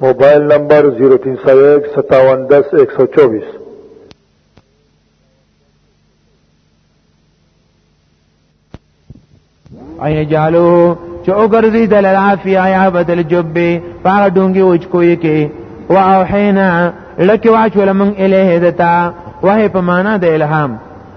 موبایل نمبر 03015710124 اي جالو چې وګرځي د لافي آیا بدل جوبې پاغه ډونګي اوچ کوی کې واوحینا لکه واچول من الیه دتا وه په معنا د الهام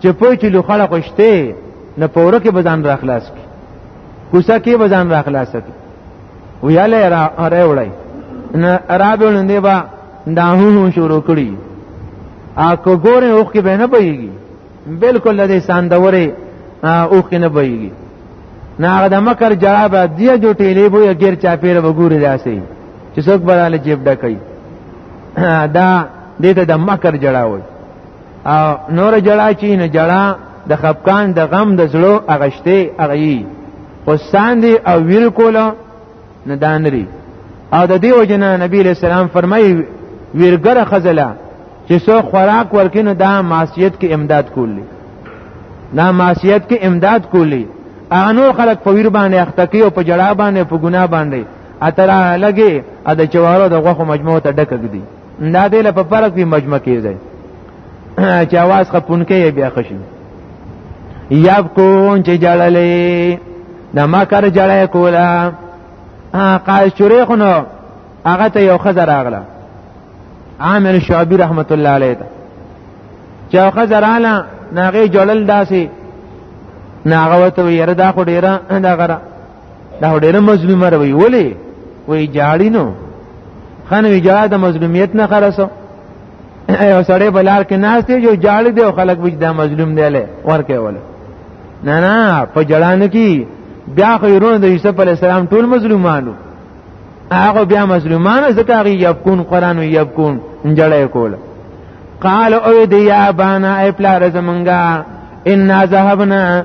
چې پوه چې لوخړه خوشته نه پوره کې بزان را خلاص کی کوسه کې بزان را خلاص کی ویاله را راوړی نه رابل نه با دا هو شروع کړی ا کو ګوره اوخ کې به نه بېږي بالکل لدې ساندورې اوخ کې نه بېږي نه هغه د مکر جواب دی جو ټیلې بو غیر چا پیر وګوري داسي چې څوک بدل جیب ډکې دا دې ته د مکر جړاوي او نور جړه چې نه جړه د خپکان د غم د زړه اغشته اغي قصان دی او ویل کوله نه دانري او د دې وجنه نبی له سلام فرمایي ویرګره خزله چې سو خوراک ورکینو دا معصیت کې امداد کولی دا معصیت کې امداد کولی انو خلق په ویر باندې اخته کې او په جړا باندې په ګنا باندې اتره لګي ا د چوارو د غوخه مجموعه ته ډکګ دي دا دې له په فرق په مجمع کې ځای چې आवाज خپون کې بیا خشي یبکون چې جړلې د مکر جړې کولا قال شریخ نو هغه ته یو خزر اغله عامر شعبی رحمت الله علیه ته چې یو خزر اعلی ناغه جړل داسي ناغه وته یره دا خو ډیره دا غره دا ډېر مظلوم روي ولې وې جاړینو خان وی جړه د مظلومیت نه خلاصو یو سړی بلار کې ناس دی جو جاړ دی او خلک وځ دا مظلوم دی له ورکه وله نه نه په جړانو کې بیا خو یرونه د یوسف علی السلام ټول مظلومانو هغه بیا مظلومانو ځکه هغه یبکون قران او یبکون جړې کول قال او دی یا بانا ای پلار زمنګا ان ذهبنا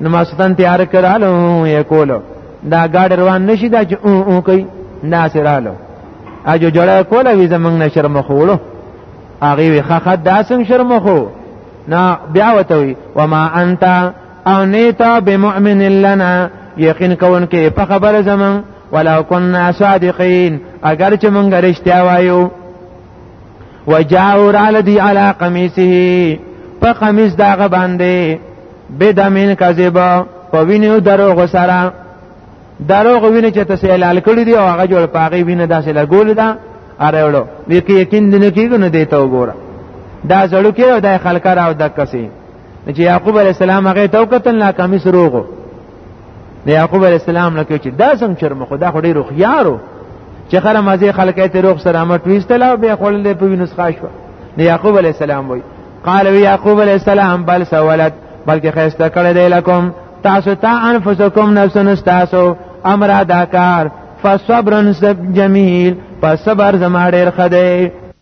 نو ماستان تیار کړهلو یې کولو دا ګاډ روان نشي دا چې او او کوي دا سرالو اجو جوړه کوله وی زمنګ نه شرم خوړو هغه وی خخه داسم شرم خو نه بیا وته وی وما انت او نیتا بمؤمن لنا یقین کون کې په خبره زمنګ ولو كنا صادقين اگر چې مونږ رښتیا وایو وجاور علی دی علی قمیصه په قمیص داغه باندې بدمن کذبا په وینو دروغ سره دروغ ویني چې تاسو اعلان کړی دی او هغه جوړ پاغي ویني داسې لګول دا اره وړو وکي یقین دې نه کیږي نه دیته وګوره دا زړو کې او د خلکا راو د کسي چې یعقوب علی السلام هغه تو کتل لا کمی سروغو د یعقوب علی السلام لکه چې دا څنګه چرمه خدا خو ډیر خيارو چې خره مزه خلکې ته روغ سلامت ویستل او بیا خلل په وینس خاش و د یعقوب علی السلام وای قال یعقوب علی السلام بل سوالت بلکې خسته کړی دی لکم تاسو ته انفسکم نفسن تاسو امر ادا کار فصبر جمیل پس صبر زما ډیر خدای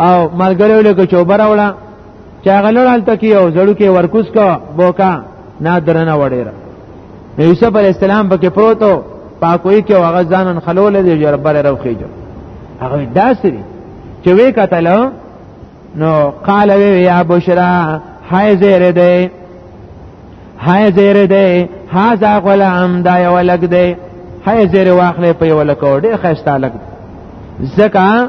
او ملګری له کو چوبره وړه چا غلړل تکي او زړو کې ورکوس کا بوکا نه درنه وړیر یوسف علی السلام پکې پروتو پاکوي کې هغه ځانن خلول دي جربر روخیجو هغه داسري چې وې کتل نو قال وی یا بشرا هاي زیر دی هاي زیر دی هاذا غلام دا یو لګ دی هاي زیر واخلې په یو لکو ډېر خسته لګ زکه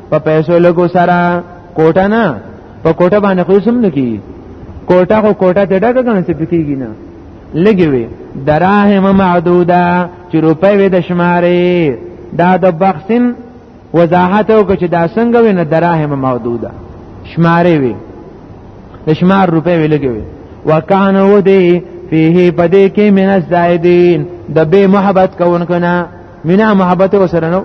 په پیسو لګو سره کوټه نه په کوټه باندې خو سم نه کی کوټه خو کوټه ته ډکه کنه څه پکېږي نه لګي وي دراهم معدوده چې روپۍ وي د شمارې دا د بخسن وضاحت وکړي چې دا څنګه وي نه دراهم معدوده شمارې وي د شمار روپۍ وي لګي وي وکانه ودی فيه پدې کې من الزائدين د به محبت کوونکو نه مینا محبت وسره نو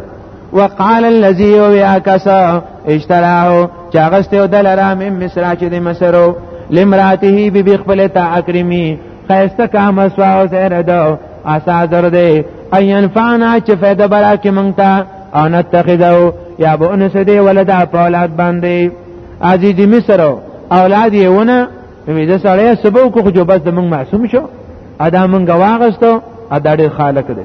وقال الذي ويا كسا اشتراه چاغسته دلرا من مصر چې د مصرو لمراته بي بخبل تا اکرمي خيسته کا مسوا زهر دو اسا در دے اين فانا چې فائدہ برا کې مونږه او نتخذو یا به ان سدی ولدا په اولاد باندې عزیز مصر اولاد یې ونه وی د سړی سبو کو خو جو بس د مونږ معصوم شو ادا مونږ واغستو ادا ډېر خالق دی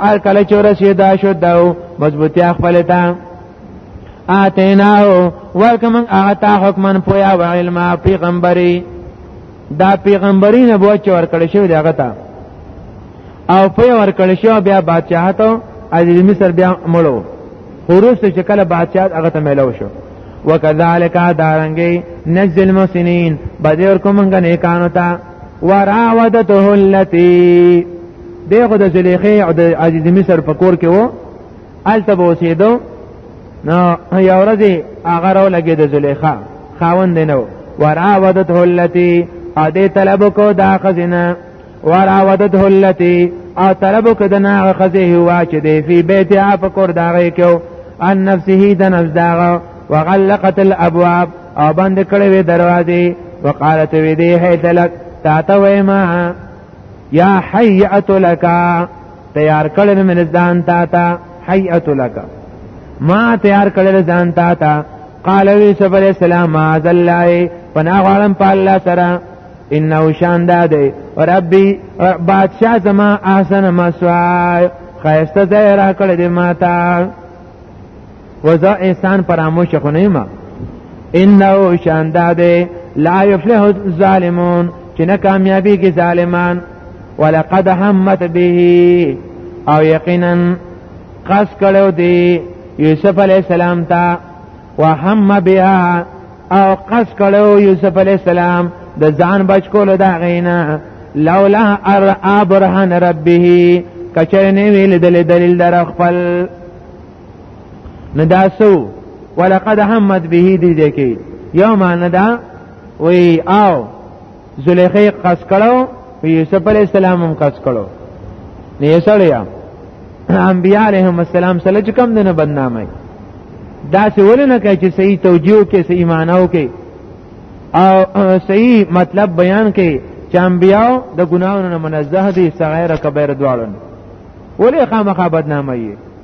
ار کله چې رسیدا شو داو مضبوطی خپل ته اتیناو ورکم اعطا حکمن پویا و علم پیغمبري دا پیغمبري نه بوچ ورکړی شو دغه ته او په ورکړی شو بیا بادشاہت او عزیز مصر بیا مړو خروس چې کله بادشاہت هغه ته ملو شو وکذالک دارنګي نزل المحسنین بدر کومنګ نیکانو ته وراودته التي دغه د زلیخې او د عزیز مصر په کور کې وو الته به اوسېدو نو یو ورځ هغه راو لګې د زلیخا خاوند نه و وراودت هلتی ا دې طلب کو دا خزینه وراودت هلتی او طلب کو د ناغه خزه هوا چې دی فی بیت اپ کور داغه کو ان نفسه د نفس داغه وغلقت الابواب او بند کړې وې دروازې وقالت وې دې هیتلک تا ته وې ما یا حیئت لکا تیار کړل مې ځان تا ته حیئت لکا ما تیار کړل ځان تا ته قال یوسف علیہ السلام ما ذلای پنا غړم په الله سره انه شان داده ربي بادشاہ زما احسن مسوای خیسته ځای را کړی دی ماته وزا احسان پراموش خو نه ما انه شاندا ده لا يفلح الظالمون چې نه کامیابی کې ظالمان ولقد همت به او یقینا قص کړو دی یوسف علی السلام ته وهم بها او قص کړو یوسف علی السلام د ځان بچ کولو دا غینا لولا ار ابرهن ربه کچره نه ویل دلیل در خپل نداسو ولقد همت به دې دې کې یو معنی دا وی او زلیخی قص کړو یوسف علی السلام هم قص کړو نه سړیا انبیاء علیهم السلام سره چې کم دنه بدنامه دا څه ولنه کوي چې صحیح توجیه کې صحیح معناو کې او صحیح مطلب بیان کې چې انبیاء د ګناونو منزه دي صغیر کبیر دواړو ولې خامخا بدنامه یې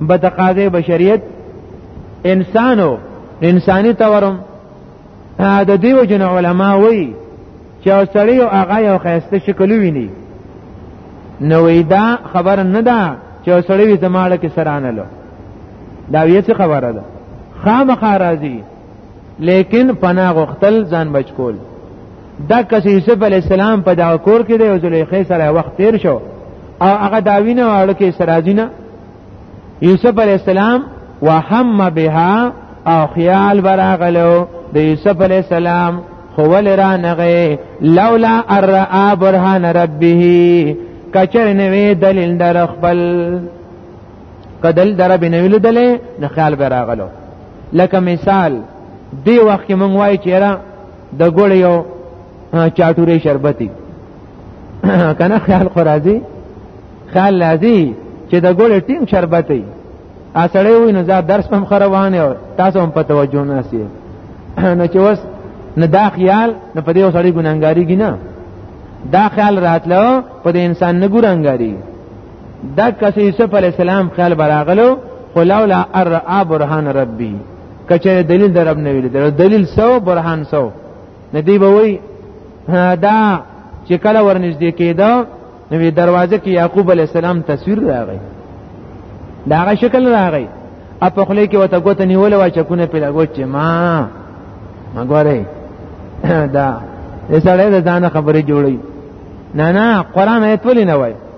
به تقاضې بشریت انسانو انساني تورم د دیو جن علما وایي چې او سړی او هغه یو خیسته شکل ویني نو دا خبر نه ده چې او سړی زماړه کې سرانه لو دا یې څه خبره ده خامخا راځي لیکن پناه غختل ځان بچ کول دا کس یوسف علی السلام په دا کور کې دی او زلیخې سره وخت تیر شو او هغه داوینه واړو کې سرازینه یوسف علی السلام وهم بها او خیال براغلو د یوسف علی السلام خول را نغه لولا ارا برهان ربه کچر نوې دلیل در خپل کدل در به نویل دلې نه خیال به راغلو لکه مثال دی وخت کې مونږ وای چیرې د ګوړ یو چاټوري شربتي کنه خیال خو راځي خیال راځي چې د ګوړ ټیم شربتي اسړې وي نو زه درس هم خروانه او تاسو هم په توجه نه سي نو چې وس نه دا خیال نه په دې وسړي ګناګاری ګینه دا خیال راتلو په دې انسان نه ګورنګاری دا کس یوسف علی السلام خیال براغلو ولولا ارعا برهان ربی کچره دلیل درب نه ویل درو دلیل سو برهان سو ندی به وی دا چې کله ورنږدې کېده نو دروازه کې یعقوب علی السلام تصویر راغی دا هغه شکل راغی اپ خله کې وته ګوت نیول وا چکونه په لګو چې ما مګورې دا یې سره د ځان خبرې جوړي نه نه قران ایت ولې نه وای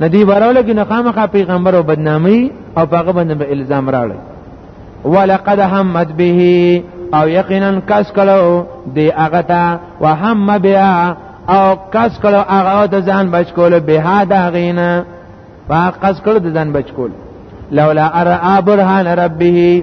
ندی براوله کې نخامخه پیغمبر او بدنامي او هغه باندې به الزام راړي ولقد همت به او یقینا کس کلو دی هغه ته وهم بیا او کس کلو هغه د ځان بچ کول به ها دا غینا فقس کړ د ځان بچ کول لولا ارا برهان ربه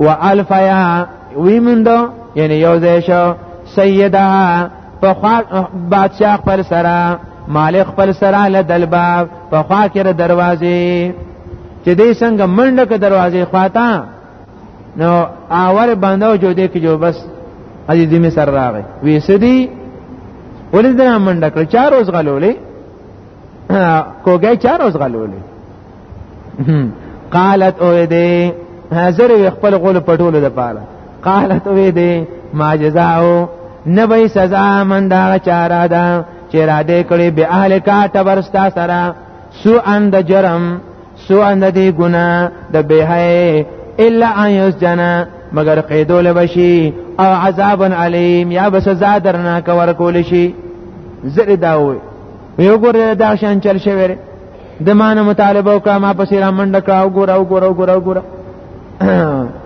والفیا وی مندو یعنی یو ځای شو سیدا په خوا بادشاہ خپل سره مالک خپل سره له دلباب په خوا کې دروازې چې دې څنګه منډه کې دروازې خواتا نو اور باندې جو دې کې جو بس اجي دې می سر راغې وې سدي ولې دې منډه کړ چار اوس غلولې کوګه چار اوس غلولې قالت او دې حاضر وي خپل قول پټولو د پاره قالت او دې ما جزاء نه به سزا من دا چاره ده چې را دې کړې به اهل کا تبرستا سره سو اند جرم سو اند دې ګنا د بهای الا ان یسجنا مگر قیدول بشي او عذاب علیم یا بس سزا درناک ورکول شي زری داوي یو ګور دا شان چل شوی د مانه مطالبه او کما پسې را منډه کړه او ګور او ګور او ګور او ګور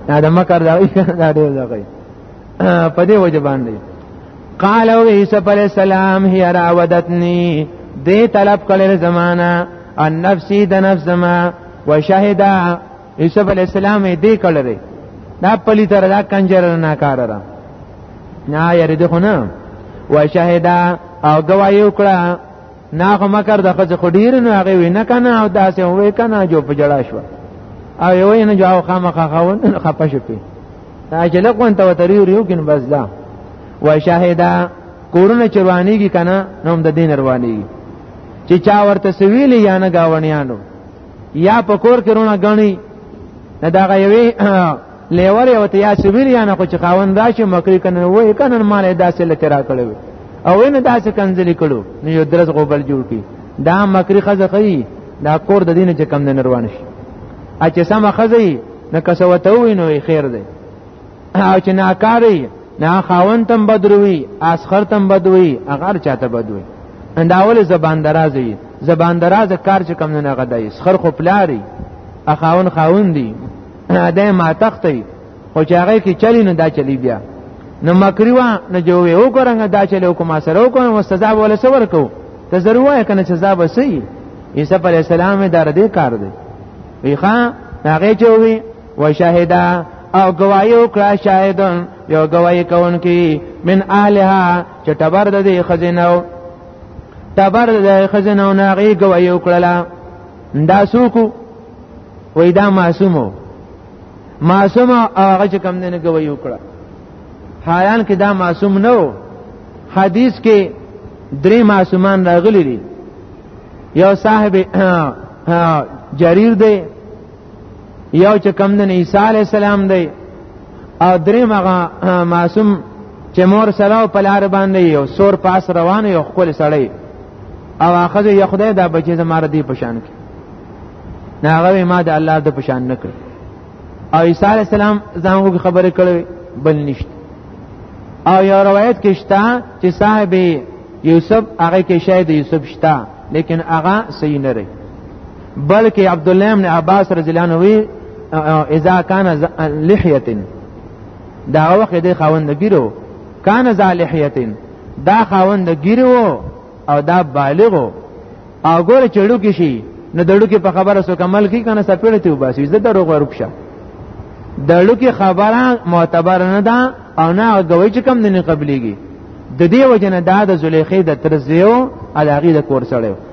دا د مکر دا دا ډېر دا کوي په دې وجه باندې قال او عيسى عليه السلام هي راودتني دې طلب کړل زمانہ ان نفسي د نفس زما وشهد عيسى عليه السلام دې کړل دا پلی تر دا کنجر نه کار را نه یری دې خو نه وشهد او گوايو کړه نه خو مکر د خځه خو ډیر نه هغه وینه کنه او داسې وې کنه جو په جړا شو او یو نه جو خامخا خاون خپه شو په دا چې لکون ته وتری یو کین بس دا و شاهدا کورونه چروانیږي کنه نوم د دین روانیږي چې چا ورته سویلی یا نه گاونیانو یا په کور کې رونه غنی نه دا غوي لیور یو ته یا سویل یا نه خو چې خاوند راشي مکری کنه وای کنه مال داسې لته را کړو او نه داسې کنځلې کړو نو یو درس غوبل جوړ کی دا مکری خزه خي دا کور د دین چې کم نه روان شي ا چې سم خزه نه کسوته وي نو خیر دی او چې ناکاری نه خاوند تم بدروي اسخر تم بدوي اگر چاته بدوي انداول زبان درازي زبان دراز کار چې کم نه غدای سخر خو پلاری اخاون خاون دی نه ده ما تخت وي او چې هغه کې چلی نه دا چلی بیا نو مکریوا نه جوړې او ګرنګ دا چلی او کوم سره او کوم سزا ولا سور کو ته ضروري کنه سزا به سي عیسی پر السلام دار دې کار دی ویخا هغه چوي و شاهدا او گواہی وکړه شاهدون یو گواہی کوونکی من الها چې تبر د دې خزینو تبر د خزینو ناغي گواہی وکړه دا سوکو وای دا معصومو معصوم هغه چې کم نه کوي وکړه حالان کې دا معصوم نه و حدیث کې درې معصومان راغلي دي یو صاحب جریر دی یو چې کم نه عیسی علی السلام دی او درې مغه معصوم چې مور سره او په لار باندې یو سور پاس روان یو خپل سړی او اخذ یو خدای دا بچی زماره دی پشان کی نه هغه ما د الله د پشان نه کړ او عیسی علی السلام زموږ خبره کړې بل نشته او یو روایت کې شته چې صاحب یوسف هغه کې شاید یوسف شته لیکن هغه صحیح نه رہی بلکې عبد الله ابن عباس رضی الله عنه وی اذا کان لحیه دا وخت د خاوند ګیرو کان ذا لحیه دا خاوند ګیرو او دا بالغو او ګوره چړو کې شي نو دړو کې په خبره سو کمل کی کنه سپېړې ته وباسي زه دروغ ورکشه دړو کې خبره معتبر نه ده او نه غوي چې کم نه قبليږي د دې وجنه دا د زلیخې د ترزیو علاقه د کور سره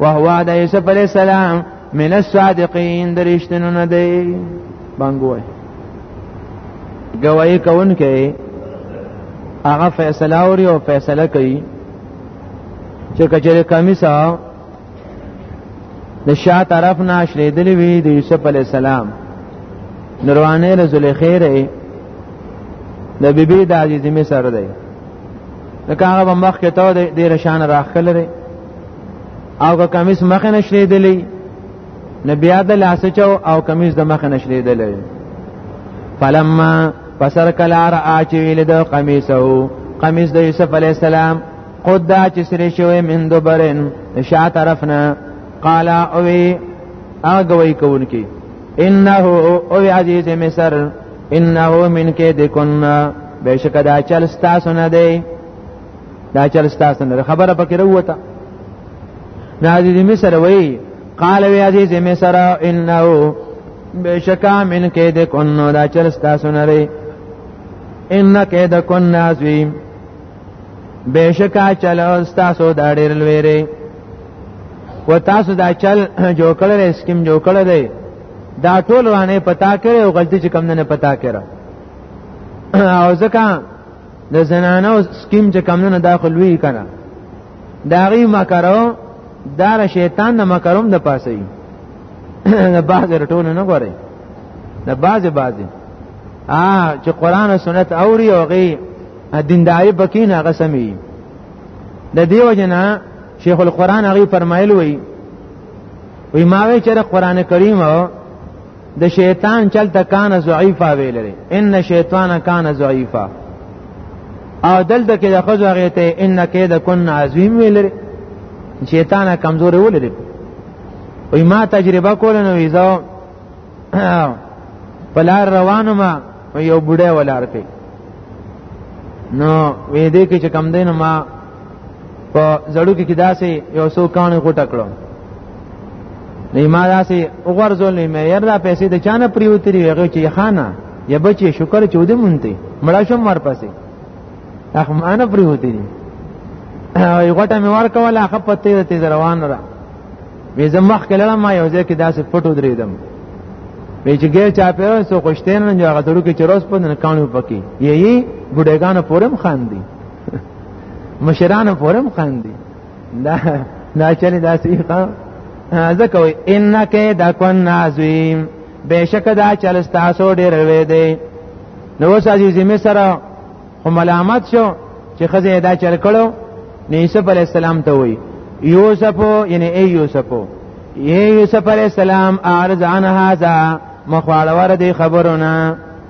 وهو د یوسف علی السلام من الصادقین درشتنو نه دی بنګوي گواہی کون کې هغه فیصله اوري او فیصله کوي چې کچره کمیسا د شاه طرف نه شریدلې وی د یوسف علی السلام نروانه رسول خیره د بیبي د عزیزمه سره دی دا هغه مخ کې ته د رشان راخل لري او که کمیس مخ نه شری دلی نه بیا د لاس چاو او کمیس د مخ نه شری دلی فلما پسر کلا را اچ ویل د قمیصو قمیص د یوسف علی السلام قد دا چې سری شوی من دوبرن شا طرفنا قال اوی اغوی کون کی انه او عزیز مصر انه من کې د کنا بشک دا چل ستاسو نه دی دا چل ستاسو نه خبره پکې وروته نه عزیز مصر وای قال وی عزیز مصر انه بشکا من کې د کونو دا چل ستاسو نه لري ان کې د کون نازویم بشکا چل ستاسو دا ډېر لوی لري و تاسو دا چل جو کړل اسکیم جو کړل دی دا ټول وانه پتا کړو غلطی چې کم نه پتا کړو او ځکه د زنانو سکیم چې کمونه داخلوي کنه دا غي مکرو دا شیطان نه مکروم د پاسي د بعض رټول نه غوري د بعض بعض ا چې قران او سنت اوري او غي دینداري پکې نه غسمي د دیو جنا شیخ القران هغه فرمایلی وی وی ما وی چې قران کریم او د شیطان چلته کان ضعیفه ویل لري ان شیطان کان ضعیفه او دلته کې د خزو هغه ته ان کې د کن عظیم ویل لري شیطان کمزوري ولري وای ما تجربه کول نو ایزو پلار روانو ما یو بډای ولار کې نو وې دې کې چې کم دین ما په زړو کې داسې یو څو کانې غټه کړو نه ما داسې وګورځول نه مې یره پیسې د چانه پریوتري هغه چې خانه یا بچي شکر چې ودې مونته مړا شم مر پسې اخم انا پریوتري یو غټه مې ور کوله هغه په تیز تیز روان را وې زمخ کله ما یو ځای کې داسې پټو درېدم وی چې ګیر چا پیرو سو خوشتین نه هغه تړو کې چروس په نه کانو پکی یی بډېګانو پورم خان دی مشرانو پورم خاندي دا دا چلی دا سیقا ځکه انک دا کن عظیم بهشک دا چل تاسو ډیر وې دی نو اوس عزیز می سره خو ملامت شو چې خزه دا چل کړو نو یوسف علی السلام ته وی یوسف یعنی ای یوسف ای یوسف علی السلام ارزان هاذا مخواړه ور دي خبرونه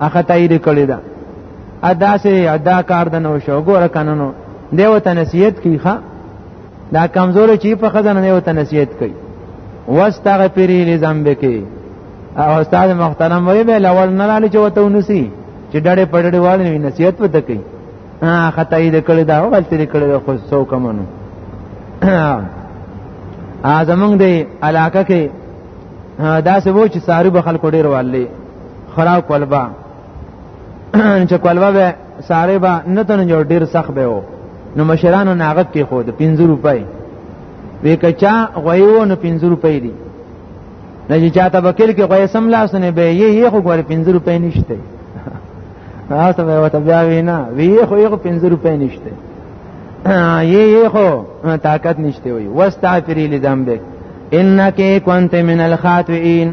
هغه تایید کړی دا ادا سه ادا کار د نو شو ګور کننو دیو ته نصیحت کی ښا دا کمزور چی په خزانه دیو ته نصیحت کوي واستغفری لذنبک او استاد محترم وی به لول نه لاله چې وته ونسی چې ډړې پړړې والي نصیحت وته کوي ها خدای تایید کړی دا غلطی کړی دا خو سو کمنو ا زمونږ دی علاقه کې دا سه وو چې سارو به خلکو ډیر والي خراب کولبا چې کولبا به ساره با نه تنه جوړ ډیر سخت به وو نو مشرانو ناغت کې خو د 50 روپۍ وې کچا غویو نو 50 روپۍ دي نه چې چاته وکیل کې غوې سم لاسونه به یې یې خو غوړي 50 روپۍ نشته تاسو به وته بیا وینا وی خو یې 50 روپۍ نشته یې یې خو طاقت نشته وي واستغفری لذنبک انک کنت من الخاطئین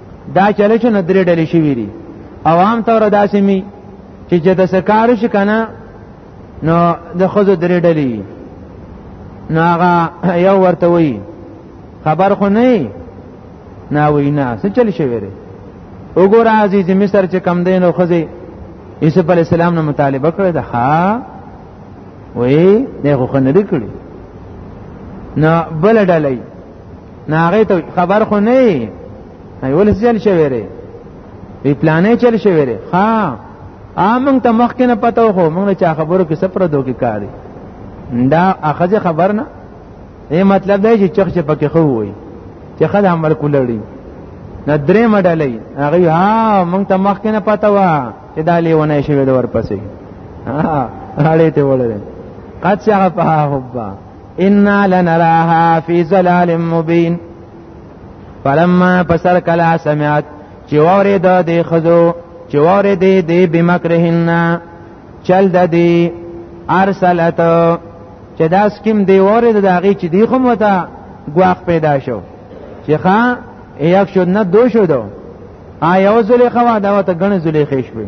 دا چل شو نه درې ډلې شوي دي او عام طور داسې می چې چې د سکار شي کنه نو د خزو درې ډلې نو هغه یو ورته وی خبر خو نه نه وی نه څه چل شوی دی وګوره عزیز مصر چې کم دین او خزه یوسف علی السلام نه مطالبه کړې ده ها وی دغه خو نه دی کړی نه بل ډلې نه هغه ته خبر خو نه وي ولې ځل شوی دی وی پلانې چل شوی دی ها امنګ ته مخ کې نه پته خو موږ چا خبرو کې سپره دوکي کاری دا اخذ خبر نه یې مطلب دی چې چخ چې پکې خو وي چې خد عمل کولړي نه درې مډلې هغه ها موږ ته مخ کې نه پته وا چې دا لیونه شوی د ورپسې ها اړې ته وړل قد شغفها حبا انا لنراها فی ظلال مبین فلما پسر کلا سمعت چې وره د دې خزو چې وره دې دې بمکرهن چل د دې ارسلت چې دا سکیم دی وره د هغه چې دی خو متا غواخ پیدا شو چې ښا یک شو نه دو شو دو آیا وزلی خوا دا وته غنه زلی خېش وي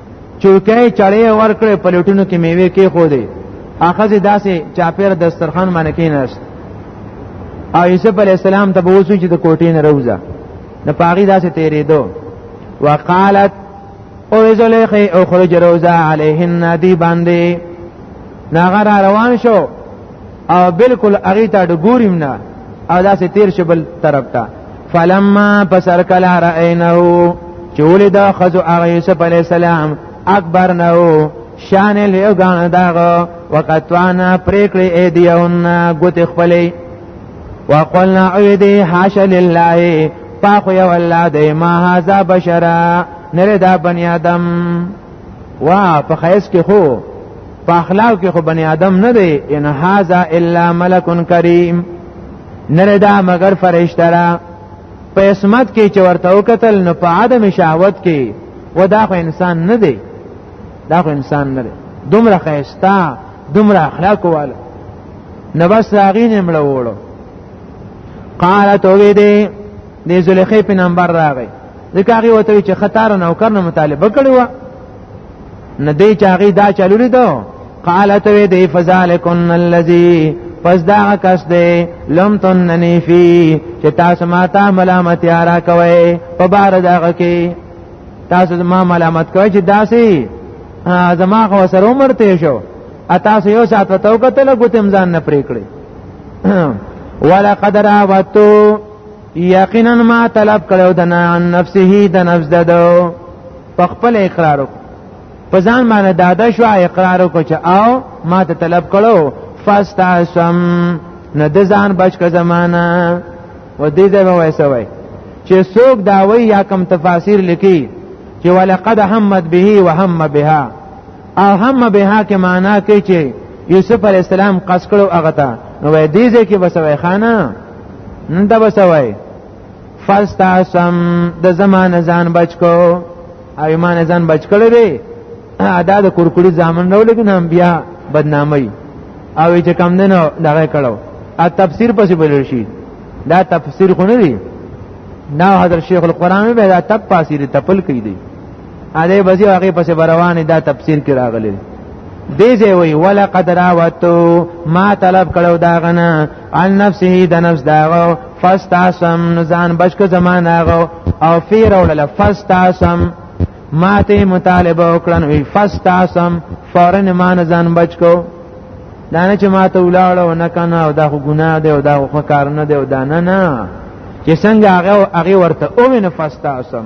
چوکۍ چړې ورکړې پلیټونو کې میوه کې خو دی اخذ داسې چاپیر دسترخوان باندې کېناست او یوسف علی السلام ته بوسو چې د کوټې نه روزه نه پاغي داسې تیرې دو وقالت او زلیخه اخرج روزه علیهن دی باندې ناغه روان شو او بالکل هغه ته د ګوریم نه او داسې تیر شي بل طرف ته فلما پسر کلا رأینه چولی دا خزو آغا یوسف علیہ السلام اکبر نو شان لیو گان داغا وقتوانا پریکلی ایدیون گوت خپلی وقلنا عیدی حاش لله پاخو یو الله دی ما هازا بشرا نره دا بنی آدم وا په خیس کې خو په اخلاق کې خو بنی آدم نه دی ان هاذا الا ملک کریم نه دا مگر فرشتہ را په اسمت کې چې ورته وکتل نو په عدم شهوت کې و دا خو انسان نه دی دا خو انسان نه دی دومره خیستا دومره اخلاق واله نو بس هغه نه مړ وړو قالت وې دې د زلیخې په نمبر راغی ځکه هغه وته چې خطر نه وکړ نه مطالبه کړی و نه دی چې هغه دا چلولې دو قالت وی دی فذلکن الذی پس دا کس دی لم تننی فی چې تاسو ما ته ملامت یارا کوي په بار دغه کې تاسو ما ملامت کوي چې داسي زما خو سره عمر ته شو اتا سه یو ساعت وتو کتل غوتم ځان نه پریکړي ولقد راوتو یقینا ما طلب کړو د نه عن نفسه د نفس ددو په خپل اقرار په ځان باندې دادا شو اقرار کو چې او ما ته طلب کړو فاستعصم نه د ځان بچ کا زمانہ و دې ځای وای سوي چې څوک داوي یا کم تفاسیر لیکي چې ولقد همت به وهم بها او هم بها کې معنا کوي چې یوسف علی السلام قص کړو هغه ته نو وای دې ځکه بسوي خانه نن دا بسوي فاستعصم د زمانه ځان بچ کو او ایمان ځان بچ کړی دی دا د کورکړي ځامن نو لګین هم بیا بدنامي او چې کم نه نو دغه کړو ا تفسیر پسې بلل شي دا تفسیر خو نه دی نا حضرت شیخ القرآن به دا تب پاسې تپل کوي دی اده بزی هغه پس بروان دا تفسیر کې راغلی دې ځای وی ولا قدر اوتو ما طلب کړو دا غنه ان نفسه د نفس داغو فاستعصم نزان بشک زمان هغه او فیر اولل فاستعصم ما ته مطالبه وکړن وی فاستعصم فورا ما نزان بچ کو دا نه چې ما ته ولاړ او نه کنه او دا خو ګناه دی او دا خو کار نه دی او دا نه نه چې څنګه هغه هغه ورته او نه فاستعصم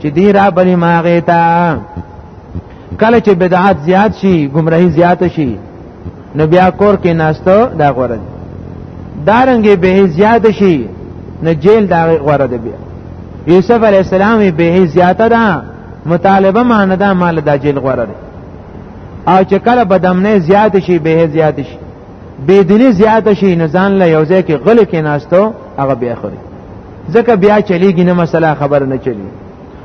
چې دی را بلی ما غیتا کله چې بدعات زیات شي گمراهی زیات شي نو بیا کور کې ناستو دا غوړه دارنګې به زیات شي نو جیل دا غوړه دی بیا یوسف علی السلام به زیات ده مطالبه معنی دا مال دا جیل غوړه دی او چې کله بدامنه زیات شي به زیات شي بيدلی زیات شي نزان له یوځای کې غل کې ناستو هغه بیا خوري ځکه بیا چلیږي نه مسله خبر نه چلی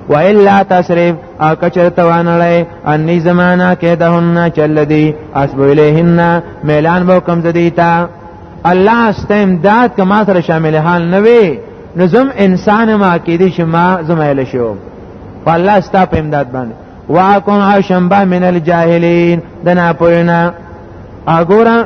و الا تصرف او کچر توانړی انی زمانہ کې دهن چل دی اسب الیهن میلان به کم زدی تا الله استم داد کما سره شامل حال نه وی نظم انسان ما کې دي چې ما زمایل شو فالله ستا په امداد باندې واکم او شنبه من الجاهلین دنا پوینا اګورم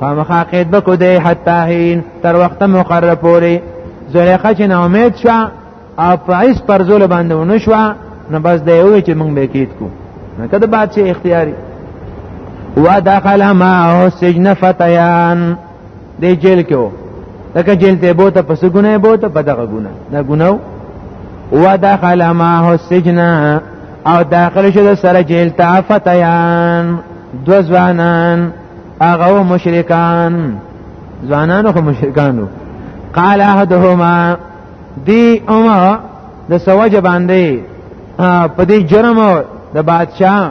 خامخا قید بکو دی حتی حین تر وخت مقرر پوری زلیخه چې نه امید شو او په ایس پر زول باندې ونه شو نو بس دی وی چې موږ به کید کو نو کده بعد چې اختیاري ودخل معه السجن فتيان دی جیل کې و لکه جیل ته بوته پس ګناه بوته په دغه ګناه دا ګناه و دخل معه السجن او داخل شو د سره جیل ته فتیان دو ځوانان هغه مشرکان ځوانانو خو مشرکانو قال احدهما دی عمر د سوجه باندې په دې جرم د بادشاہ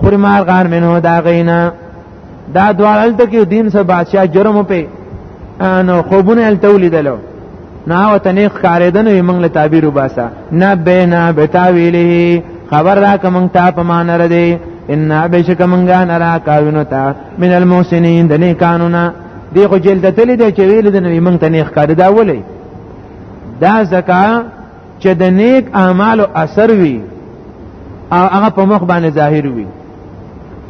خوري مارغان منو دا غینا دا دوال ته کې دین سره بادشاہ جرم په نو خوبونه ال تولیدلو نا وتنیخ کاریدنو موږ له تعبیر وباسا نه بینا بتاویله خبر را کوم تا په مان را دی ان بشک منګا نرا کاوینو تا من المحسنین د نه قانونا دی خو جلد تل دی چې ویل د نو موږ تنیخ کاری دا ولې دا زکه چې د نیک اعمالو اثر وي او هغه په مخ باندې ظاهر وي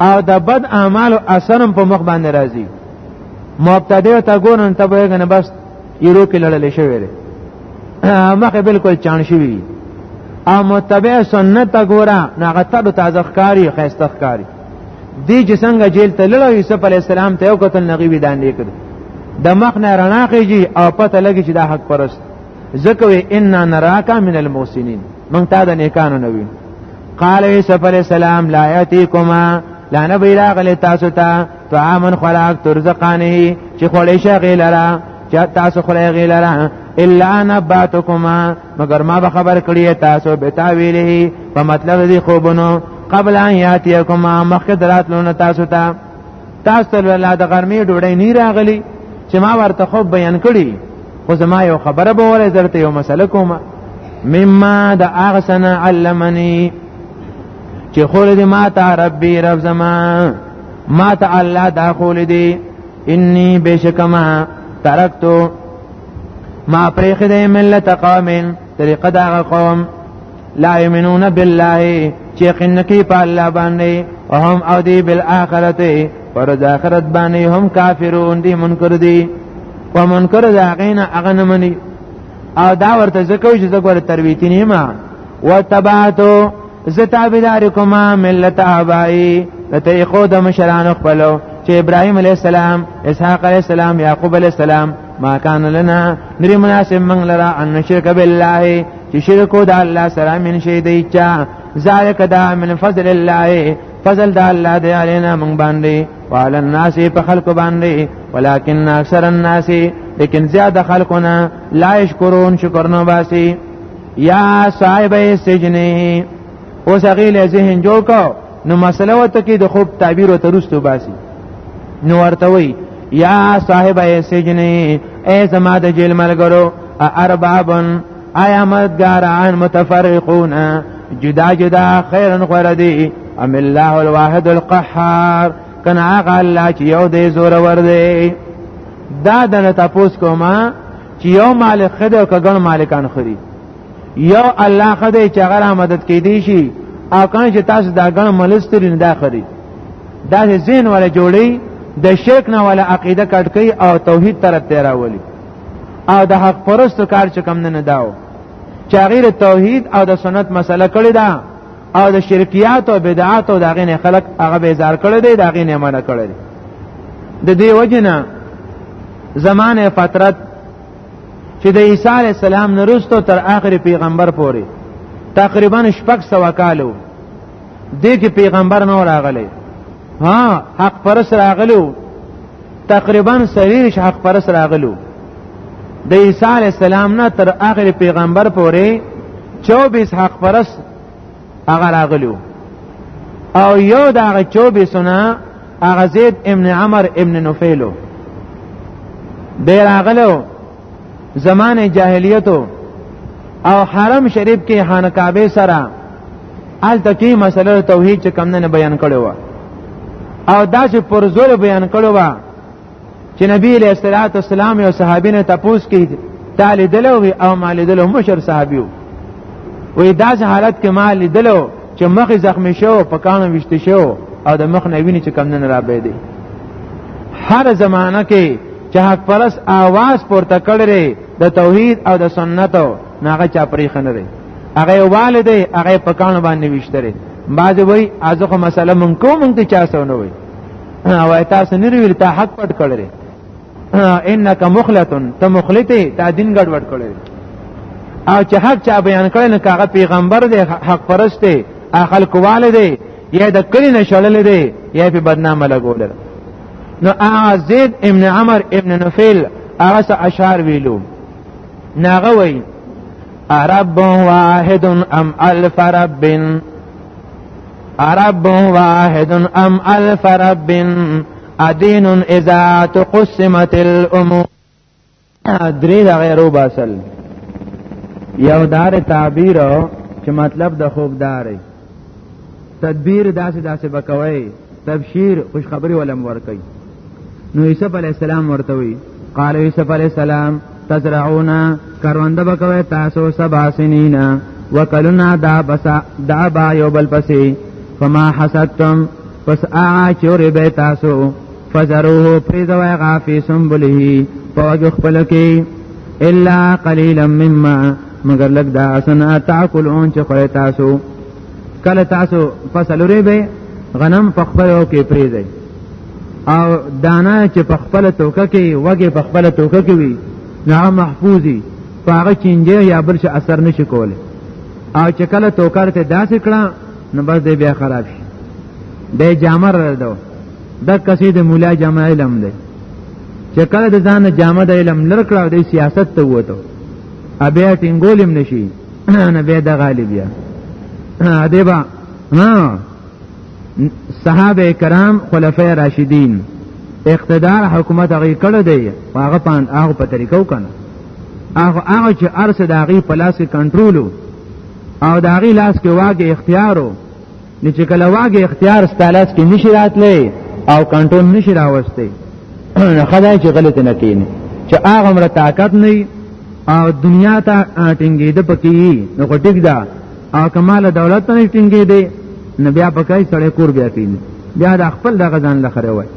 او د بد اعمالو اثر هم په مخ باندې راځي مبتدی ته ګورن ته به غنه بس یرو کې لړلې شوی دی مخه بالکل چان شوی او متبع سنت ته ګوره هغه ته تازه ښکاری خسته ښکاری دی چې څنګه جیل ته لړ یوسف علی السلام ته یو کتل نغوی دان لیکل د مخ نه رڼا خېږي او پته لګي چې دا حق پرست زکه ان نراک من المحسنین مونږ تا د نیکانو نه وی قال یوسف علی السلام لا یاتیکما لا نبی راغلی تاسو ته طعام خلاق ترزقانه چې خړې شغی لره چې تاسو خړې غی لره الا نباتکما مگر ما به خبر کړی تاسو به تاویله په مطلب دی خوبونو قبل ان یاتیکما مخکې دراتلونه تاسو ته تاسو ته الله د غرمې ډوډۍ نه راغلی چې ما ورته خوب بیان کړی خو زما یو خبره به ولې درته یو مسله کوم مما د اغسنا علمنی چې خول دې ما ته ربي رب زما ما ته الله دا خول دې انی بشکما ترکتو ما پرېخ دې ملت قوم طریقه دا قوم لا یمنون بالله چې یقین کوي په الله باندې او هم او دی بالآخرت پر د آخرت باندې هم کافرون دي منکر دي و منکر دا غینا هغه نه مني او دا ورته زکو چې زګور ترویتی نه ما وتبعتو زتابدار کوما ملت ابای ته خود مشران خپلو چې ابراهيم عليه السلام اسحاق عليه السلام يعقوب عليه السلام ما کان لنا نری مناسب من لرا ان نشرک بالله چې شرکو د الله سره من شي دی چا ذالک دا من فضل الله فضل د الله دی علينا من باندې وعلى الناس په خلق باندې ولكن اکثر الناس لیکن زیاد خلقنا لا یشکرون شکر نه باسي یا صاحب سجنه اوس هغه له ذهن جوړ کو نو مسله وته کې د خوب تعبیر او ترستو باسي نو ورته وي یا صاحب سجن اے زما د جیل ملګرو اربابن آیا مدګاران متفرقون جدا جدا خیرن غره دی ام الله الواحد القهار کنا هغه الله چې یو دی زور ور دی دا دنه تاسو کومه چې یو مالک خدای او کګن مالکان خوري یو الله خدای چې هغه مدد کې دی شي او کان چې تاسو دا ګڼ ملستری نه داخلي دا ذهن ولا جوړي د شرک نه ولا عقیده کټ کوي او توحید تر تیراولي او د حق پرستو کار چې کم نه داو چې غیر توحید او د سنت مسله کړی دا او د شرکیات او بدعات او دغه نه خلق هغه بیزار کړی دی دغه نه منع کړی دی د دې وجنه زمانه فترت چې د عیسی علی السلام نه وروسته تر آخر پیغمبر پورې تقریبا شپږ سو کالو دې کې پیغمبر نه راغلی ها حق پرس راغلو تقریبا سریش حق پرس راغلو د عیسی علی السلام نه تر آخر پیغمبر پورې 24 حق پرس هغه راغلو او یو دا هغه 24 سنه هغه زید ابن عمر ابن نفیلو ډیر راغلو زمانه جاهلیتو او حرم شریف کې حان کعبه سره ال تکي مسله توحید چې کم نه بیان کړو او دا چې پر زور بیان کړو چې نبی علیہ الصلوۃ والسلام او صحابي نه تاسو کې تعالی دلو او مال دلو مشر صحابي وي دا حالت کې مال دلو چې مخ زخمی شو په کانو وشته شو او د مخ نه ویني چې کم نه را بيدي هر زمانہ کې چې حق پرس आवाज پورته کړي د توحید او د سنت ناغه چا پرې خنه لري هغه والده هغه په کانو باندې وشته بعض وای ازخه مسله مونږ کوم ته چا سونه وای وای تاسو نه ویل ته حق پټ کړل انک مخلتن ته مخلته ته دین ګډ وډ کړل او چې حق چا بیان کړل نو هغه پیغمبر دی حق پرست دی اخل کواله دی یا د کلی نشړل دی یا په بدنامه لګول نو اعزید ابن عمر ابن نفیل هغه اشعار ویلو ناغه وی رب واحد ام الف رب عرب واحد ام الف رب ادین اذا تقسمت الامور درې د غیرو باسل یو دار تعبیر چې مطلب د خوب داري تدبیر داسې داسې بکوي تبشیر خوشخبری ولم ورکي نو یوسف علی السلام ورته وی قال یوسف علی السلام تزرعون کرونده بکوي تاسو سبع سنین وکلنا دا بسا دا با یو بل پسې فما حسدتم پس آ چور به تاسو فزروه پریزوی غافی سنبله پوجو خپل کې الا قليلا مما مگر لګ دا اسنا تاکلون چې خړې تاسو کله تاسو فصل لري به غنم په خپلو کې پریزي او دانا چې په خپل توکه کې وګه په خپل توکه کې وي نه محفوظي هغه چینجه یا بل څه اثر نشي کولی او چې کله توکر ته داسې کړه نو بس دې بیا خراب شي د جامه ردو د کسې د مولا جامه علم دی چې کله د ځان جامه د علم لرکړه د سیاست ته وته ابیا ټینګولم نشي نه بیا د غالبیا ادبا ها صحابه کرام خلفای راشدین اقتدار حکومت هغه کړه دی هغه پاند هغه په طریقو کنه هغه هغه چې ارس د هغه په لاس کې کنټرول او د هغه لاس کې واګه اختیارو نه چې کله واګه اختیار ستالاس کې نشی راتلې او کنټرول نشی راوستي خدای چې غلط نه کینی چې هغه مر طاقت نه او دنیا ته ټینګې د پکې نو ټیک ده او کمال دولت نه ټینګې دی نو بیا په کای سړی کور بیا کینی بیا د خپل دغه ځان لخره وای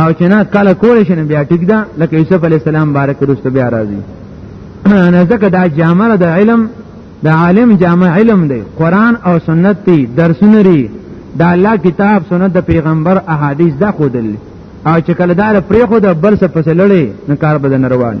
او چې نه کله کول شي بیا ټیک ده لکه یوسف علی السلام بارک رسته بیا راځي نه ځکه دا جامه د علم د عالم جامع علم دی قران او سنت دی درسونه لري د الله کتاب سنت د پیغمبر احادیث دا خودل او چې کله دا پرې خو د بل څه پسې لړې نو کار بدن روان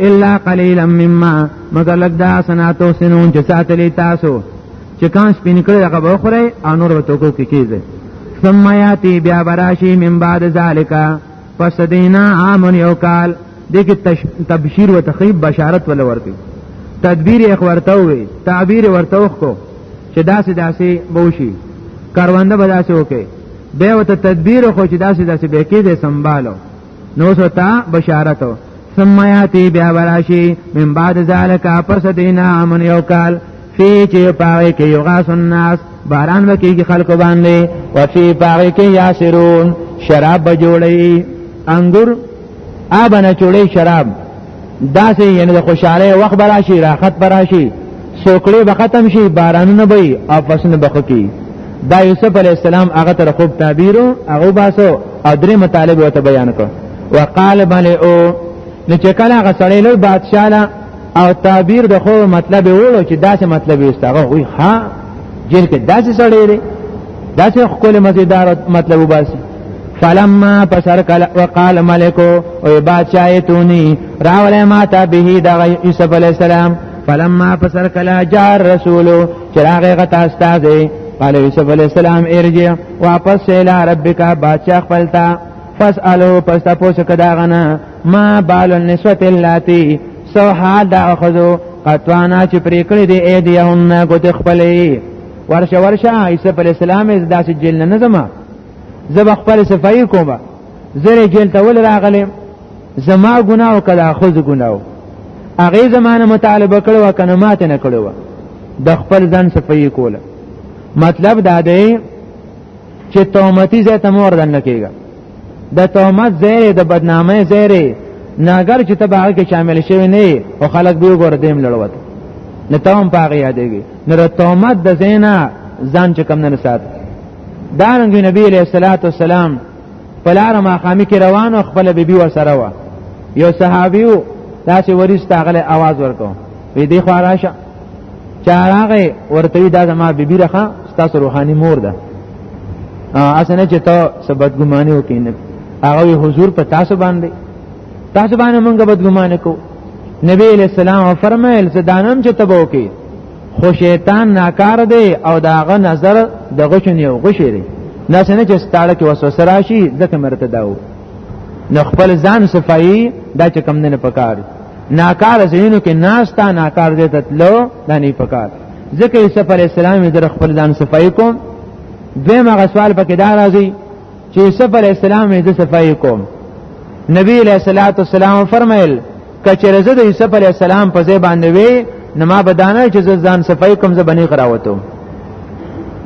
الا قليلا مما مگر لګ دا سناتو سنون چې ساتلی تاسو چې کان سپین کړی هغه به خوري او نور وته کو کې کیږي ثم یاتی بیا براشی من بعد ذالک پس دینا عامن یو کال دغه تبشیر و تخیب بشارت ول ورته تدبیر یې ورته وي تعبیر ورته وکړو چې داسې داسې بوشي کاروانده به داسې وکړي به وته تدبیر خو چې داسې داسې به کې دې سنبالو نو ستا بشارت ثم یاتی بیا براشی من بعد ذالک پس دینا امن یو کال فی چې پاره کې یو غاس الناس باران وکیږي خلکو باندې او فی پاره کې یاسرون شراب جوړي انګور آبنه جوړي شراب دا سه یعنی د خوشاله وخت براشي راحت براشي سوکړې به ختم شي بارانونه به او فصلونه به خکی دا یوسف علی السلام هغه تر خوب تعبیرو هغه باسو او درې مطالب وته بیان کړ وقال بل او نو چې کله هغه سړی له بادشاہ او تعبیر د خو مطلب وړو چې داسې مطلب یې استغه وي ها جیل کې داسې سړی دی داسې خپل مزیدار مطلب وباسي فلما پسر کل وقال ملکو او بادشاہ تونی راوله ما ته به د یوسف علی السلام فلما پسر کلا جار رسولو چراغ غتا استاد قال یوسف علی السلام ارجع واپس الی ربک بادشاہ خپلتا فاسالو پس تاسو کدا غنه ما بال النسوه اللاتی سو حال دا خذو قطوانا چې پرې کړې دي اې دی هم ګوت خپلې ورشه ورشه عیسی پر اسلام از داسې جیل نه زما زب خپل صفای کوم زره جیل ته ول راغلم زما ګناو کدا خود ګناو هغه زمانه مطالبه کړو کنه مات نه کړو د خپل ځان صفای کوله مطلب دا دی چې تومتی زه ته مور دن کېږي د تهمت زیره د بدنامۍ زیره ناګر چې تبعه کې شامل شوی نه او خلک به وګور دیم لړوت نه تاوم پاغه یادېږي نو د تهمت د زینا ځان چې کم نه سات دا رنګ نبی علیہ الصلوۃ والسلام پلار ما خامي کې روان او خپل بیبي ور سره و یو صحابیو دا چې ورسته غله आवाज ورکو وی دی خو راشه چاراغه ورته دا زما بیبی راخه ستاسو روحاني مور ده اسنه چې ته سبد ګمانه وکینې هغه حضور په تاسو باندې تاسو باندې مونږ بد ګمانه کو نبی علیہ السلام فرمایل چې دانم چې تبو کې خو شیطان ناکار دی او داغه نظر د غشن یو غشی دی دا څنګه چې ستاره کې وسوسه راشي ځکه مرته داو نو خپل ځان صفائی دا چې کم نه پکار ناکار زینو کې ناشتا ناکار دې تتلو دا نه پکار ځکه یوسف علی السلام در خپل ځان صفای کوم دویم هغه سوال پکې دا راځي چې یوسف علی السلام یې صفای کوم نبی علیہ الصلوۃ والسلام فرمایل کچره زه د یوسف علی السلام په ځای باندې وی نو ما بدانه چې ځان صفای کوم زه بنی خراوتم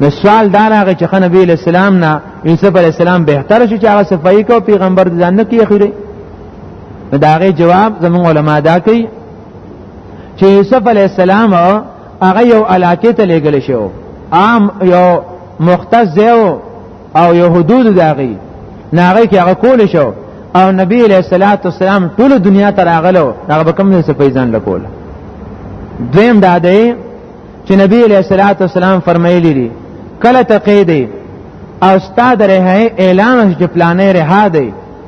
نو سوال دا راغی چې نبی علیہ السلام نه یوسف علی السلام به تر شي چې هغه صفای کو پیغمبر ځان نه کیږي دا غي جواب زمون علما دا کوي چې یوسف علی السلام هغه یو علاقه ته لګل شو عام یو مختص او یو حدود داغي ناغي کې هغه کول شو او نبی علیہ الصلوۃ والسلام ټول دنیا ته راغلو هغه به کوم نه سپیزان لکول دویم دا دی چې نبی علیہ الصلوۃ والسلام فرمایلی دي کله تقیدی او استاد رهای اعلان چې پلانې رها دی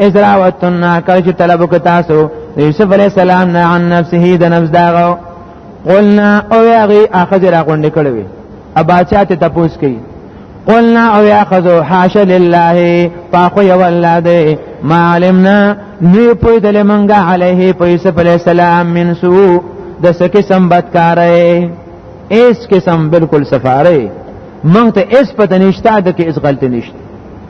ازراوتنا کله چې طلب وک تاسو یوسف علی السلام نه عن نفسه د نفس داغو قلنا او یغی اخذ را غونډ کړوي ابا چا ته تپوس کوي قلنا او یاخذ حاش لله فاخو یو الله دی ما علمنا نی پویدل منګه علیه په یوسف علی السلام من سو د سکه سم بدکارای ایس قسم بالکل سفاره مونږ ته ایس پته نشته د کې ایس غلطی نشته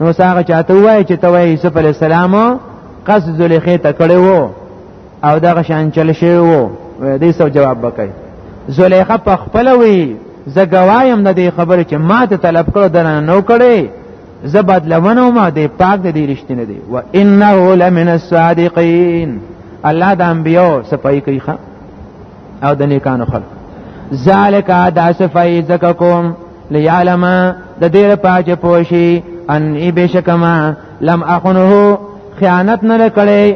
نو هغه چاته وای چې ته وای یوسف علی السلام قص زلیخه ته کړی وو او دغه شان چل شوی وو دې سو جواب وکړي زلیخه په خپل وی زه گوایم نه دی خبره چې ما ته طلب کړو دنه نو کړی زه بدلونه ما دی پاک دی رښتینه دی و انه لمن الصادقین الله د انبیو صفای کوي او د نیکانو خلق ذالک دا صفای زکه کوم ليعلم د دې لپاره چې پوښي ان ای بشکما لم اخنه خیانت نه کړي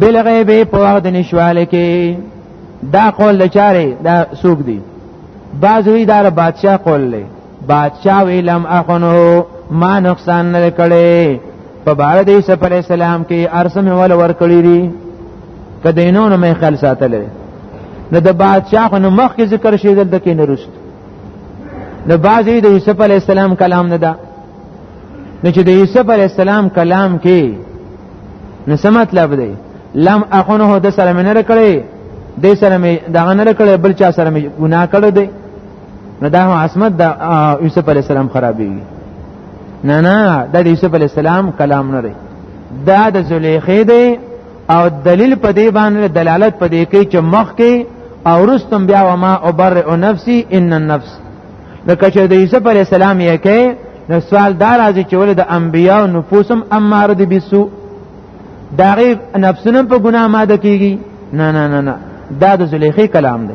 بل غیب په وخت نشواله کې دا قول د چاره دا سوق دی بعض وی دا بادشاہ قول له بادشاہ وی لم اخنه ما نقصان نه کړي په بار د عیسی پر اسلام کې ارسم ول ور کړی دي کدینونو مې خل ساتلې نو د بادشاہ نو مخ کې ذکر شیدل د کې نرست نو بعضی د یوسف علی السلام کلام نه ده نو چې د یوسف علی السلام کلام کې نو څه مطلب دی لم اخونه د سره مې نه کړی د سره مې دغه نه کړی بل چا سره مې ګناه کړی دی نو دا هم عصمت د یوسف علی السلام خرابېږي نه نه د یوسف علی السلام کلام نه دی دا د زلیخې دی او دلیل په دې باندې دلالت په دې کوي چې مخ کې او رستم بیا وما ابرئ نفسي ان النفس لکه چې د یوسف علی السلام یې کې نو سوال دا راځي چې ولې د انبیاو نفوسم امار دي بسو دا غي نفسونه په ګناه ماده کیږي نه نه نه نه دا د زلیخی کلام دی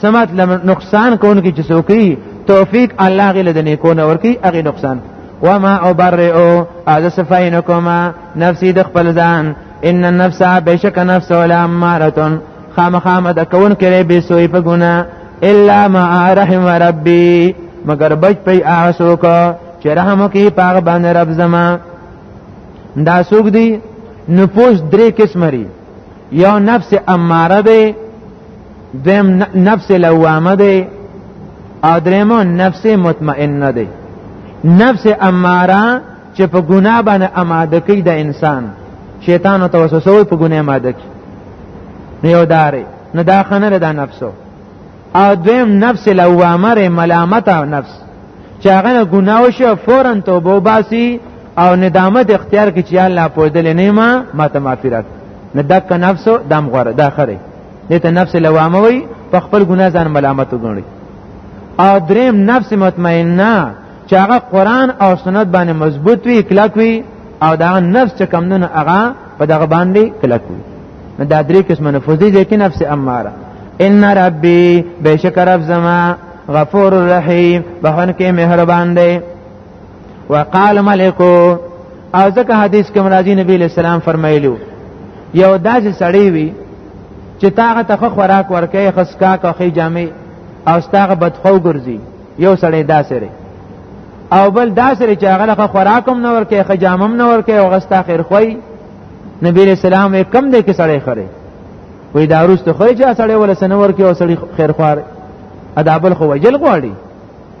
سمات نقصان کون کی چسوکی توفیق الله غل د نیکونه ورکی اغه نقصان وما ابرئو از صفینکما نفسی د خپل ځان ان النفس بشک نفس ولا امارتن خامخام د کون کړي به سوی په ګنا الا ما رحم ربي مگر بچ پي آسو کو چې رحم کوي پاغه باندې رب زما دا سوق دي نفوس درې قسم لري یو نفس اماره دی دیم نفس لوامه دی او دریمو نفس مطمئنه دی نفس اماره چې په ګناه باندې آماده کوي د انسان شیطان او توسوسه په ګناه آماده کوي نو یو داري نو دا خنره دا نفسو او دویم نفس لوامر ملامت او نفس چې هغه نه ګناه شو فورا توبه وباسي او ندامت اختیار کړي چې الله په دل نه ما ماته معافي راک نه دک نفس دم غره دا خره دې ته نفس لوامه وي په خپل ګناه ځان ملامت وګڼي او دریم نفس مطمئنه چې هغه قران او سنت باندې مضبوط وي کلک وي او دا نفس چې کم نه هغه په دغه باندې کلک وي نو دا درې قسمه نفوس دي ځکه نفس اماره ان ربي بشک رب زما غفور رحیم بهن کې مهربان دی وقال ملکو او ځکه حدیث کې مرادی نبی له سلام فرمایلو یو داسې سړی وي چې تاغه ته خوراک ورکه خسکا کوخی جامې او ستاغه بدخو ګرځي یو سړی داسې لري او بل داسې لري چې هغه خوراکم نه ورکه خجامم نه ورکه او غستا خیر خوې نبی علیہ السلام یې کم دی کې سړی خره وې دا روس ته خو چې سړی ولا سنور کې او سړی خیر خواره ادا بل خو وجل غواړي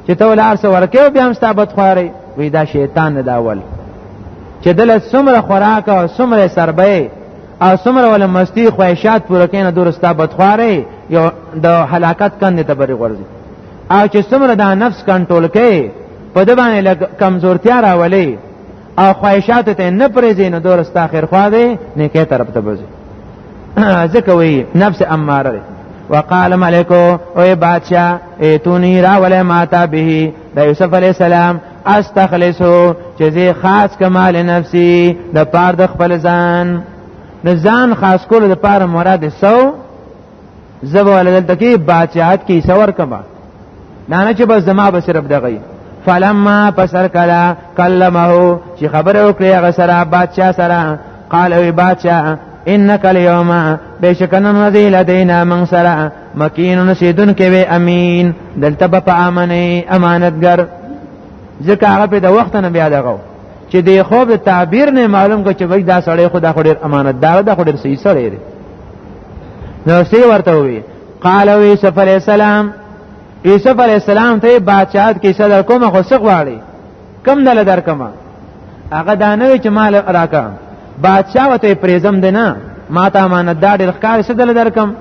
چې ته ولا ارسه ورکه او بیا هم ستابت خواره وې دا شیطان نه دا ول چې دل سمره خوراک او سمره سربې او سمره ولا مستی خواهشات پوره کینه درسته بدخواره یو د هلاکت کنده ته بری غورځي او چې سمره د نفس کنټرول کوي په د باندې کمزورتیا راولي او خواهشات ته نه پرېږدې نو دورس تا خیر خوا دی نیکې طرف ته بځي ځکه وایي نفس اماره دی وقال ملکو او بادشاہ ایتونی راوله ماتا به د یوسف علی السلام استخلصو چې زه خاص کمال نفسي د پاره د خپل ځان د ځان خاص کول د پاره مراد سو زب ولل تکي بادشاہت کی سور کما نه نه چې بس زما به صرف دغی فلما پسر کلا کلمه چې خبره وکړي هغه سره بادشاہ سره قال وی بادشاہ انک اليوم بشکن الذی لدینا من سرا مکین نسیدن کې وی امین دلته په امانه امانتګر ځکه هغه په د وخت نه بیا دغه چې د خوب د تعبیر نه معلوم کو چې وای دا سړی خو دا خو ډیر امانتدار دا خو ډیر صحیح سړی دی نو سی ورته وی قال یوسف علی السلام یوسف علی السلام ته بادشاہت کې صدر کومه خو څه غواړي کم دل در کما هغه دا نه چې مال راکا بادشاہ وته پریزم دی نه ما ته امانتدار ډیر ښکار څه دل در کم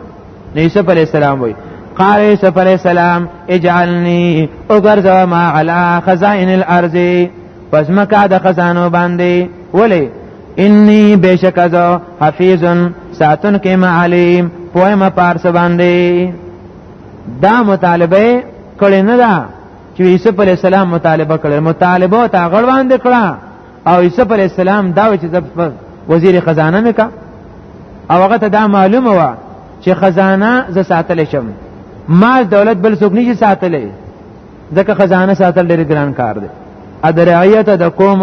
یوسف علی السلام وی قال یوسف علی السلام اجعلنی او ګرځوا ما علی خزائن الارض پس مکه د خزانو باندې ولی انی بشک از حفیظن ساتن کې ما علیم پوهه پارس باندې دا مطالبه کړی نه ده چې یوسف علی السلام مطالبه کړل مطالبه تا غړوان د کړه او یوسف علی السلام دا چې وزیر خزانه میکا او هغه ته دا معلومه و چې خزانه ز ساتل شم مال دولت بل څوک نشي ساتلی ځکه خزانه ساتل ډېر ګران کار دی ا د رعیت د قوم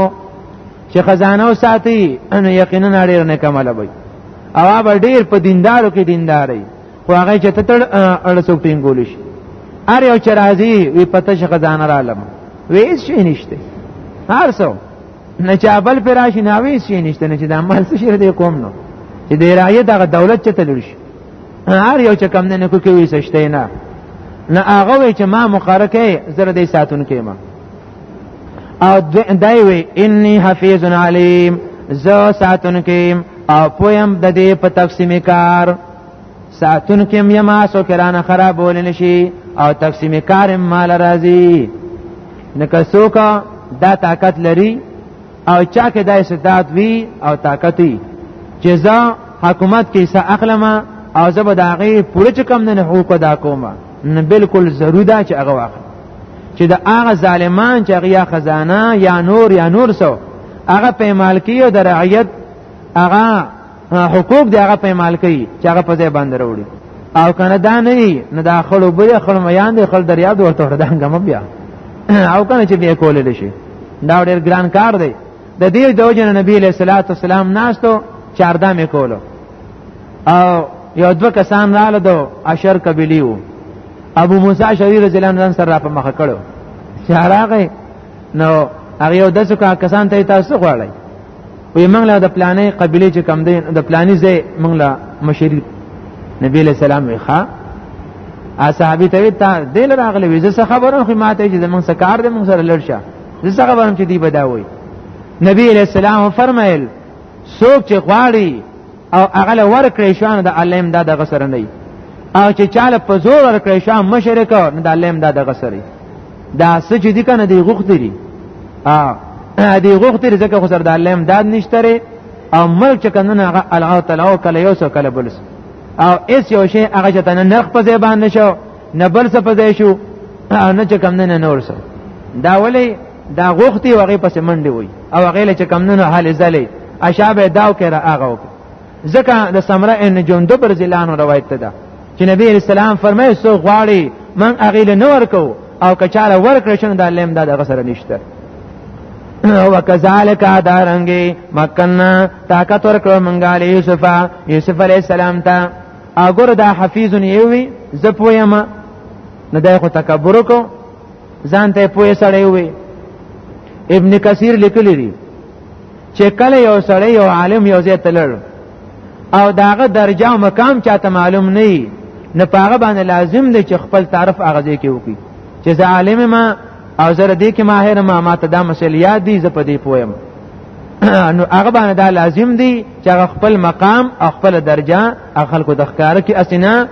چې خزانه وساتي ان یقینا ډېر نه کماله وي او هغه ډېر په دیندارو کې دینداري خو هغه چې تتړ اړسو ټینګول شي ار یو چې راځي وی پته شي خزانه را لم وی هیڅ شي نشته هر څو نه چې ابل پر راشي نه وی شي نشته نه چې د عمل څه شي د قوم نو چې د رعیت هغه دولت چې تلل شي هر یو چې کم نه کو کوي سشته نه نه هغه وی چې ما مقرره کوي زره دې ساتون کې ما او دای وی انی حفیظ علیم زه ساتون کې او پویم د دې په تقسیم کار ساتون کې یم ما سو کرانه خرابول نشي او تقسیم کار مال راضی نکه سوکا دا طاقت لري او چا کې دا استعداد وی او طاقت وی چې زه حکومت کې څه اخلم او زه به د هغې پوره چې کم نه حقوق ادا کوم نه بلکل ضرور ده چې هغه واخلم چې د هغه ظالمان چې هغه یا خزانه یا نور یا نور سو هغه په مالکی او د رعیت هغه حقوق دی هغه په مال کوي چې هغه په ځای باندې وروړي او کنه دا نه وي نه دا خلو بل خلو میان دي خل دریاب ورته ورته هنګم بیا او کنه چې بیا کولې شي دا ډېر ګران کار دی د دې دوجن نبی له صلوات والسلام ناشتو چاردا مې کولو او یو دوه کسان رااله دو عشر قبلیو ابو موسی شری رضی الله عنه سره په مخ کړو چې هغه نو هغه یو داسې کسان ته تاسو غواړئ وی موږ له د پلانې قبيله چې کم دی د پلانې ځای موږ له مشری نبی له سلام وی ښا اصحابي ته تا دل راغلی وی زه خبرم خو ماته چې زمون سکار دې موږ سره لړ شه زه خبرم چې دی بداوي نبی علیہ السلام فرمایل سوک چې غواړي او هغه له ورکړې شوان د الله امداد غسر نه او چې چاله په زور ورکړې شوان مشرک نه د الله امداد غسرې دا څه چې دي کنه دی غوښتري ا دی غوښتري ځکه خو سر د الله امداد نشته او ملک چې کنه هغه الغه تلاو کله یو سو کله بلس او اس یو شی هغه چې تنه نرخ په ځای باندې شو نه بل څه په ځای شو نه چې کم نه نور سره دا ولی دا غوختی وغه پس منډي وي او هغه له چې کم نه حال زلي اشابه داو کړه هغه ځکه د سمره ان جوندو پر ځلانو روایت ده چې نبی علیہ السلام فرمایي سو غواړي من هغه له نور کو او کچاله ورکړ شنو د لم د دغه سره نشته وکذالک دارنګي مکننا طاقت ورکړ منګا علی یوسف یوسف علی السلام ته اګور دا حفیظ نیوي زپویم نه دای خو تکبر کو ځان ته پوهه سړی وي ابن کثیر لیکلی دی چې کله یو سړی یو عالم یو ځای تلل او داغه درجه او مقام چاته معلوم نه وي نه پاغه باندې لازم دی چې خپل تعارف هغه ځای کې وکړي چې زه عالم ما او زه دې کې ماهر ما ماته دا مسلې دي زه په دې پویم نو هغه باندې دا لازم دی چې هغه خپل مقام او خپل درجه خلکو د ښکار کې اسنه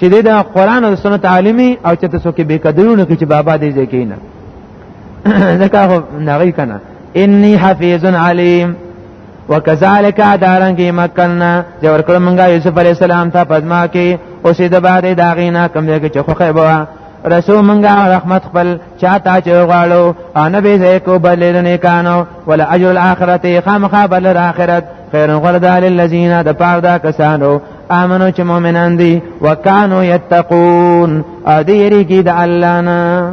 چې د قرآن او سنت عالمي او چې تاسو کې به قدرونه کې چې بابا دې ځای کې نه ځکه هغه نه غي کنه انی حفیظ علیم وکذالک دارنګي مکننا چې ورکړ مونږه یوسف علی السلام ته پدما کې او سید بعد داغینا کم دی چې خوخه بوا رسو مونږه رحمت خپل چاته چې غواړو ان به زه کو بلل نه کانو ولا اجر الاخرته خامخا بل الاخرت خیر غرد للذین د پاره دا کسانو امنو چې مؤمنان دي وکانو یتقون ادیری کی د الله نه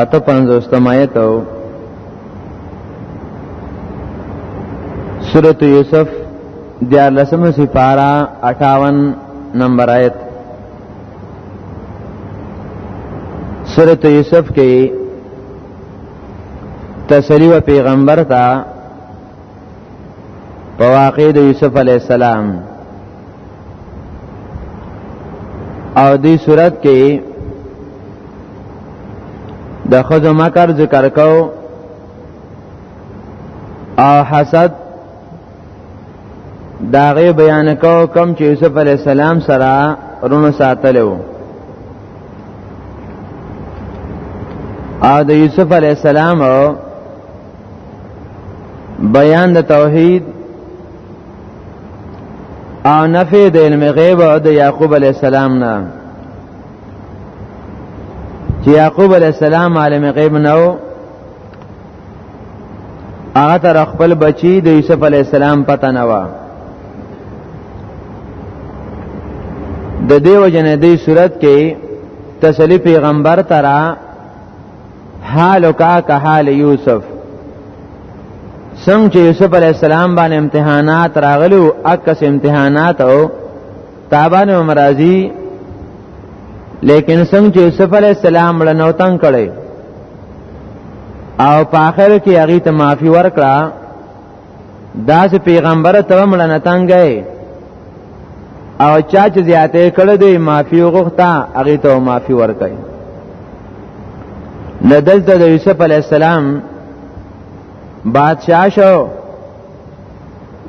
اته پنځوستم آیت او سورۃ یوسف دیار لسمه سپارا 58 نمبر آیت سورۃ یوسف کې تسلی و پیغمبر ته په واقع د یوسف علی السلام او دې صورت کې د خزو مکر ذکر کو او حسد داغه بیان کو کم چې یوسف علی السلام سره رونو ساتلو او د یوسف علی السلام او بیان د توحید او نفی د علم غیب او د یعقوب علی السلام نه چې یعقوب علی السلام عالم غیب نه و هغه تر خپل بچی د یوسف علی السلام پته نه و د دیو جن دې صورت کې تسلی پیغمبر ترا حالک که حال یوسف سم چې یوسف علی السلام باندې امتحانات راغلو اکس امتحانات او تابان مرضی لیکن څنګه چې یوسف علی السلام له نوتن کړي او په اخر کې هغه ته معافي ورکړه دا سه پیغمبر ته مړنه تنګي او چا چې زیاته کړې دی معافي وغوښته هغه ته معافي ورکړي ندلته د یوسف علی السلام بادشاہ شو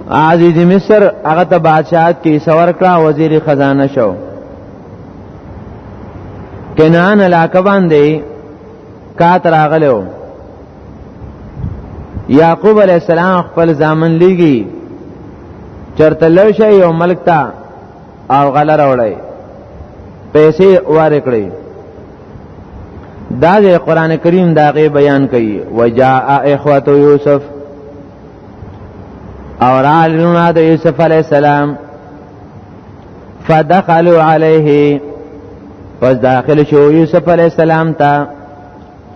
عزیز مصر هغه ته بادشاہت کې سور کړه وزیر خزانه شو کنان علاقه باندې کات راغلو یعقوب علی السلام خپل ځامن لګي چرته لړ شي یو ملک ته او غلر وړي پیسې وار کړی دا د قران کریم دا غي بیان کوي وجاء اخوته یوسف اور علونا د یوسف علی السلام فدخلوا علیه پس داخل شو یوسف علی السلام ته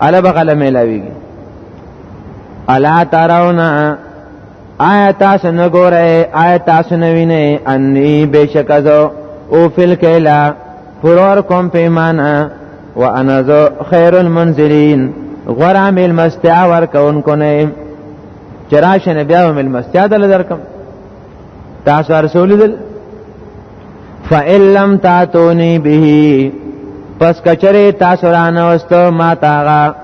الا بغل ملاویږي الا ترون آیا تاسو نه ګورئ آیا تاسو نه وینئ انی بشکزو او فل کلا پرور کوم پیمانه وانا ذو خیر المنزلین غرا مل مستیا ور کون کو نه چرآ شنه بیا مل مستیا دل درکم تاسو رسول دل فإِن لَّمْ تَأْتُونِي بِهِ پس کچره تاسو را نوستو ما تاغا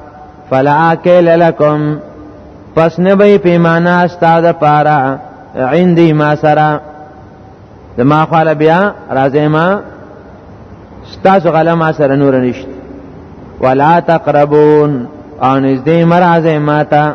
فلا اکل لکم پس نبی پیمانه استا د پارا عندي ما سرا د ما خاله بیا راځه ما ستاسو غلا ما سره نور نشته ولا تقربون ان از دې مرزه ماته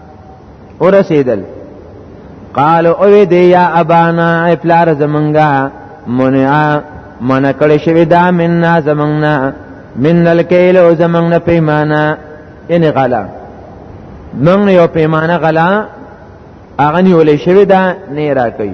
ورسیدل قال او دی یا ابانا ای پلار زمنګا منع منع کړی شوی دا مننا زمنګنا من الکیل او زمنګنا پیمانه ان غلا من یو پیمانه غلا هغه نیولې شوی دا نه را کوي